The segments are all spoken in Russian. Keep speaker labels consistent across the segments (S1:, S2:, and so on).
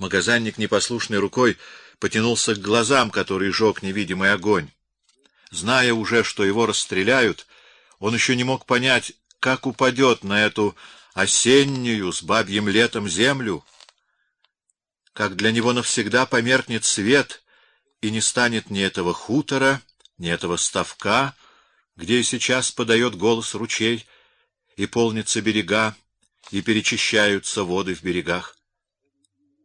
S1: Магазинник непослушной рукой потянулся к глазам, которые жег невидимый огонь. Зная уже, что его расстреляют, он еще не мог понять, как упадет на эту осеннюю с бабьим летом землю, как для него навсегда померкнет свет и не станет ни этого хутора, ни этого ставка, где сейчас подает голос ручей и полнятся берега и перечищаются воды в берегах.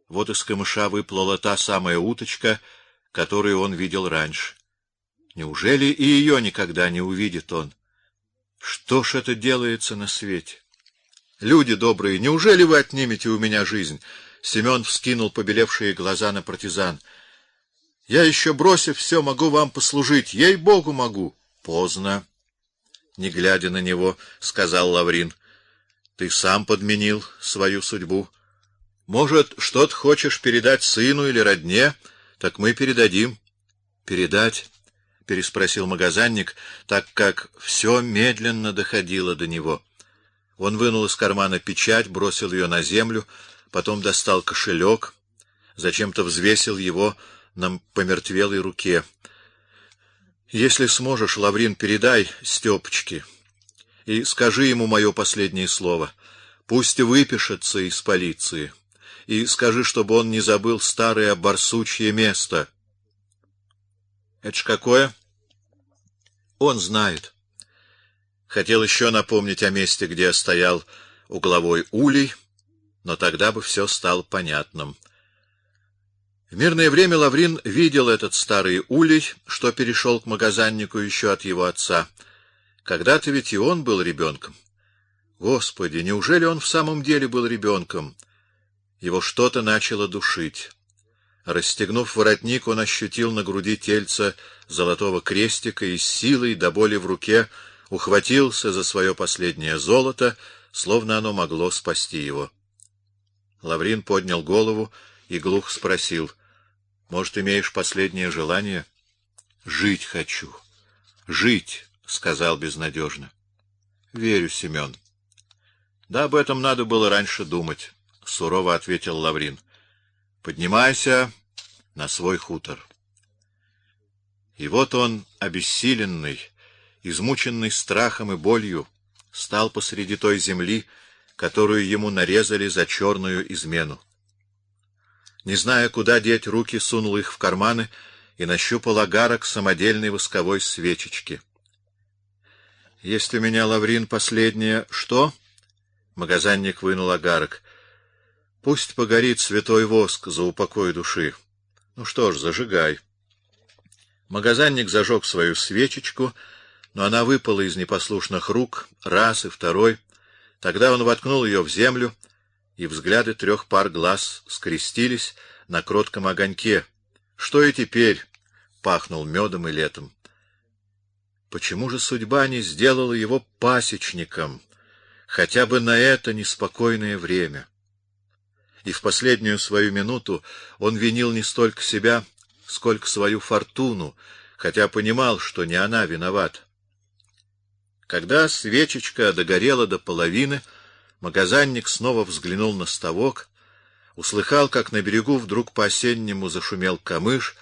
S1: Вот из камыша выплыла та самая уточка, которую он видел раньше. Неужели и ее никогда не увидит он? Что ж это делается на свете? Люди добрые, неужели вы отнимете у меня жизнь? Семен вскинул побелевшие глаза на партизан. Я еще бросив все, могу вам послужить, ей-богу могу. Поздно. Не глядя на него, сказал Лаврин: "Ты сам подменил свою судьбу. Может, что-то хочешь передать сыну или родне, так мы передадим". Передать? переспросил магазинник, так как все медленно доходило до него. Он вынул из кармана печать, бросил ее на землю, потом достал кошелек, зачем-то взвесил его на помертвелой руке. Если сможешь, Лаврин, передай Стёпочке и скажи ему мое последнее слово. Пусть выпишется из полиции и скажи, чтобы он не забыл старое барсучье место. Это ж какое? Он знает. Хотел еще напомнить о месте, где стоял угловой улей, но тогда бы все стало понятным. В мирное время Лаврин видел этот старый улей, что перешел к магазиннику еще от его отца. Когда-то ведь и он был ребенком. Господи, неужели он в самом деле был ребенком? Его что-то начало душить. Расстегнув воротник, он ощутил на груди тельца золотого крестика и с силой до боли в руке ухватился за свое последнее золото, словно оно могло спасти его. Лаврин поднял голову и глухо спросил: "Может, имеешь последнее желание?" "Жить хочу. Жить", сказал безнадежно. "Верю, Семен. Да об этом надо было раньше думать", сурово ответил Лаврин. Поднимайся на свой хутор. И вот он, обессиленный, измученный страхом и болью, стал посреди той земли, которую ему нарезали за черную измену. Не зная, куда деть руки, сунул их в карманы и нащупал огарок самодельной восковой свечечки. Есть у меня, Лаврин, последнее, что? Магазинник вынул огарок. Пусть погорит святой воск за упокой души. Ну что ж, зажигай. Магазинник зажег свою свечечку, но она выпала из непослушных рук раз и второй. Тогда он воткнул ее в землю, и взгляды трех пар глаз скрестились на кротком огоньке. Что и теперь пахнул медом и летом. Почему же судьба не сделала его пасечником, хотя бы на это неспокойное время? И в последнюю свою минуту он винил не столько себя, сколько свою фортуну, хотя понимал, что не она виновата. Когда свечечка догорела до половины, магазинник снова взглянул на ставок, услыхал, как на берегу вдруг по-осеннему зашумел камыш,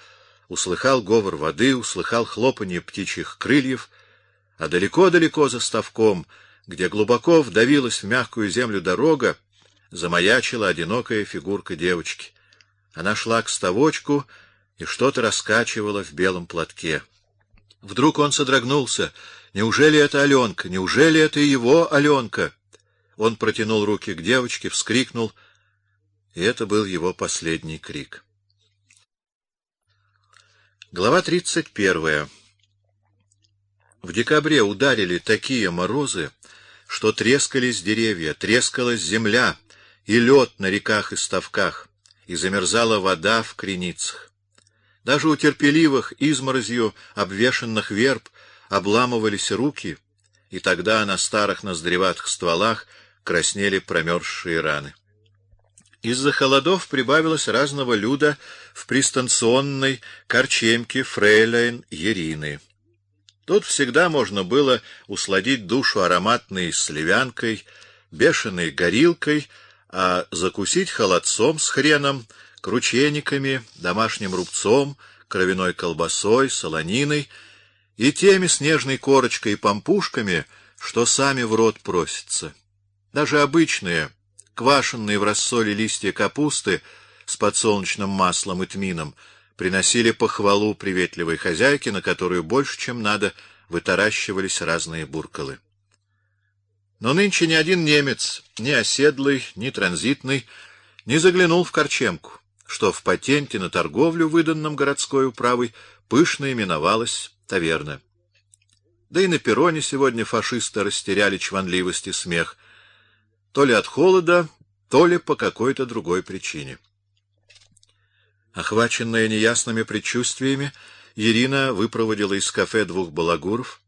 S1: услыхал говор воды, услыхал хлопанье птичьих крыльев, а далеко-далеко за ставком, где глубоко вдавилась в мягкую землю дорога, замаячила одинокая фигурка девочки. Она шла к ставочку и что-то раскачивала в белом платке. Вдруг он содрогнулся. Неужели это Алёнка? Неужели это его Алёнка? Он протянул руки к девочке, вскрикнул, и это был его последний крик. Глава тридцать первая. В декабре ударили такие морозы, что трескались деревья, трескалась земля, и лед на реках и ставках, и замерзала вода в креницах. Даже у терпеливых изморозью обвешанных верб обламывались руки, и тогда на старых ноздреватых стволах краснели промерзшие раны. Из-за холодов прибавилось разного люда в пристанционной корчемке фрейлейн Ерины. Тут всегда можно было усладить душу ароматной сливянкой, бешеной горилкой, а закусить холодцом с хреном, кручениками, домашним рубцом, кровяной колбасой, солониной и теми снежной корочкой и пампушками, что сами в рот просятся. Даже обычные, квашенные в рассоле листья капусты с подсолнечным маслом и тмином приносили похвалу приветливой хозяйке, на которую больше, чем надо, вытаращивались разные буркалы. Но нынче ни один немец, ни оседлый, ни транзитный, не заглянул в Корчемку, что в патенте на торговлю, выданном городской управой, пышно именовалась таверна. Да и на перроне сегодня фашисты растеряли чванливость и смех, то ли от холода, то ли по какой-то другой причине. Охваченная неясными предчувствиями, Ирина выпроводила из кафе двух балагуров,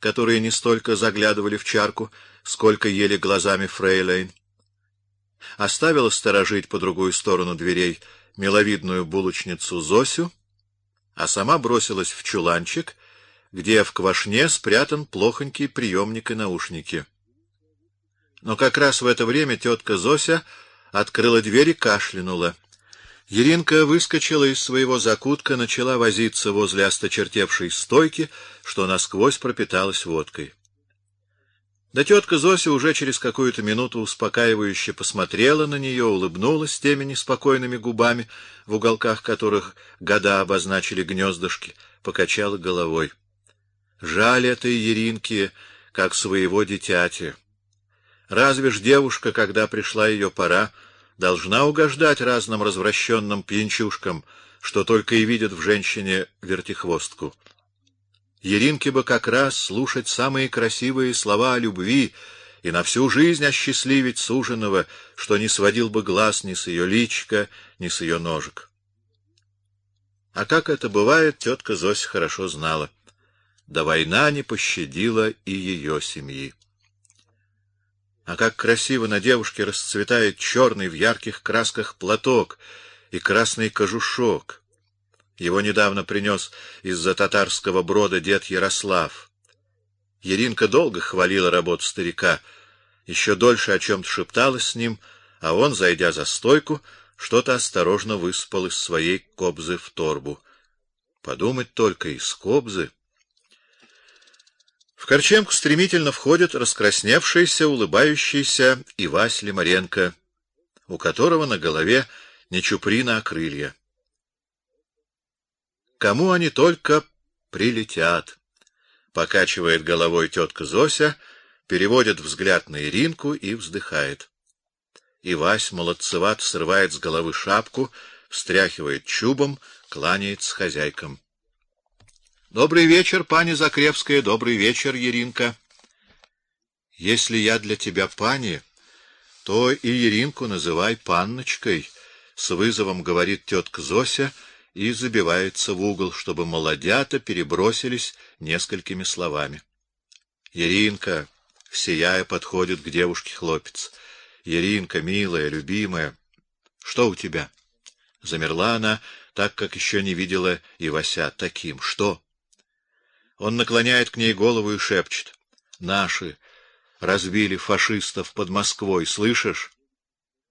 S1: которые не столько заглядывали в чарку, сколько ели глазами фрейлейн. Оставила сторожить по другую сторону дверей миловидную булочницу Зосю, а сама бросилась в чуланчик, где в квашне спрятан плохонький приемник и наушники. Но как раз в это время тетка Зося открыла дверь и кашлянула. Еринка выскочила из своего закутка, начала возиться возле осточертевшей стойки, что насквозь пропиталась водкой. Да тетка Зося уже через какую-то минуту успокаивающе посмотрела на нее, улыбнулась теми неспокойными губами, в уголках которых года обозначили гнездышки, покачала головой. Жаль этой Еринке, как своего дитяти. Разве ж девушка, когда пришла ее пора, должна угождать разным развращенным пьянчушкам, что только и видят в женщине вертихвостку. Еринке бы как раз слушать самые красивые слова о любви и на всю жизнь осчастливить суженого, что не сводил бы глаз ни с ее личка, ни с ее ножек. А как это бывает, тетка Зося хорошо знала. Да война не пощадила и ее семьи. А как красиво на девушке расцветает черный в ярких красках платок и красный кожушок. Его недавно принес из-за татарского брода дед Ярослав. Еринка долго хвалила работу старика, еще дольше о чем-то шепталась с ним, а он, зайдя за стойку, что-то осторожно высыпал из своей кобзы в торбу. Подумать только, из кобзы. В Корчемку стремительно входит раскрасневшийся, улыбающийся Ивась Лимаренко, у которого на голове не чуприна, а крылья. Кому они только прилетят? Покачивает головой тетка Зося, переводит взгляд на Иринку и вздыхает. Ивась молодцеват срывает с головы шапку, встряхивает чубом, кланяется хозяйкам. Добрый вечер, пани Закревская, добрый вечер, Еринка. Если я для тебя пани, то и Еринку называй панночкой, с вызовом говорит тетка Зося и забивается в угол, чтобы молодята перебросились несколькими словами. Еринка, сияя, подходит к девушке хлопец. Еринка, милая, любимая, что у тебя? Замерла она, так как еще не видела Ивася таким. Что? Он наклоняет к ней голову и шепчет: "Наши разбили фашистов под Москвой, слышишь?"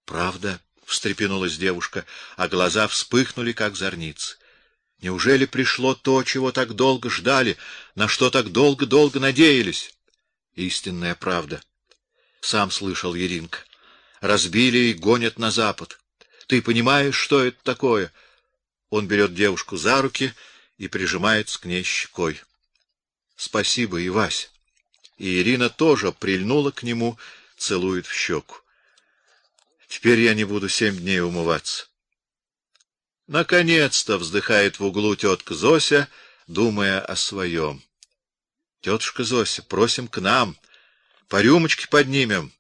S1: "Правда?" встрепенулась девушка, а глаза вспыхнули как зорницы. Неужели пришло то, чего так долго ждали, на что так долго-долго надеялись? Истинная правда. Сам слышал Еринка. Разбили и гонят на запад. Ты понимаешь, что это такое? Он берет девушку за руки и прижимается к ней щекой. Спасибо, Ивась. И Ирина тоже прильнула к нему, целует в щеку. Теперь я не буду семь дней умываться. Наконец-то вздыхает в углу тетка Зося, думая о своем. Тетушка Зося, просим к нам, по рюмочке поднимем,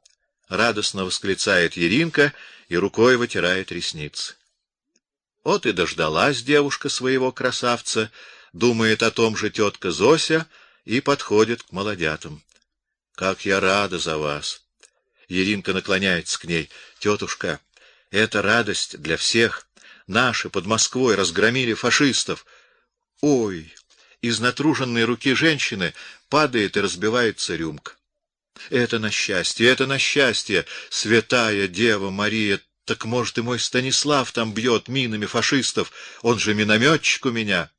S1: радостно восклицает Еринка и рукой вытирает ресницы. Вот и дождалась девушка своего красавца, думает о том же тетка Зося, и подходит к молодятам. Как я рада за вас. Еринка наклоняется к ней. Тетушка, это радость для всех. Наши под Москвой разгромили фашистов. Ой, из натруженной руки женщины падает и разбивается рюмка. Это на счастье, это на счастье, святая Дева Мария, Так может и мой Станислав там бьет минами фашистов, он же минометчик у меня.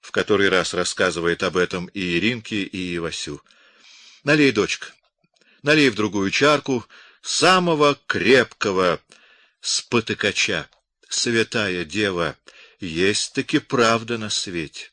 S1: В который раз рассказывает об этом и Иринке, и Васю. Налей, дочка. Налей в другую чарку самого крепкого спотыкача. Святая дева, есть таки правда на свете.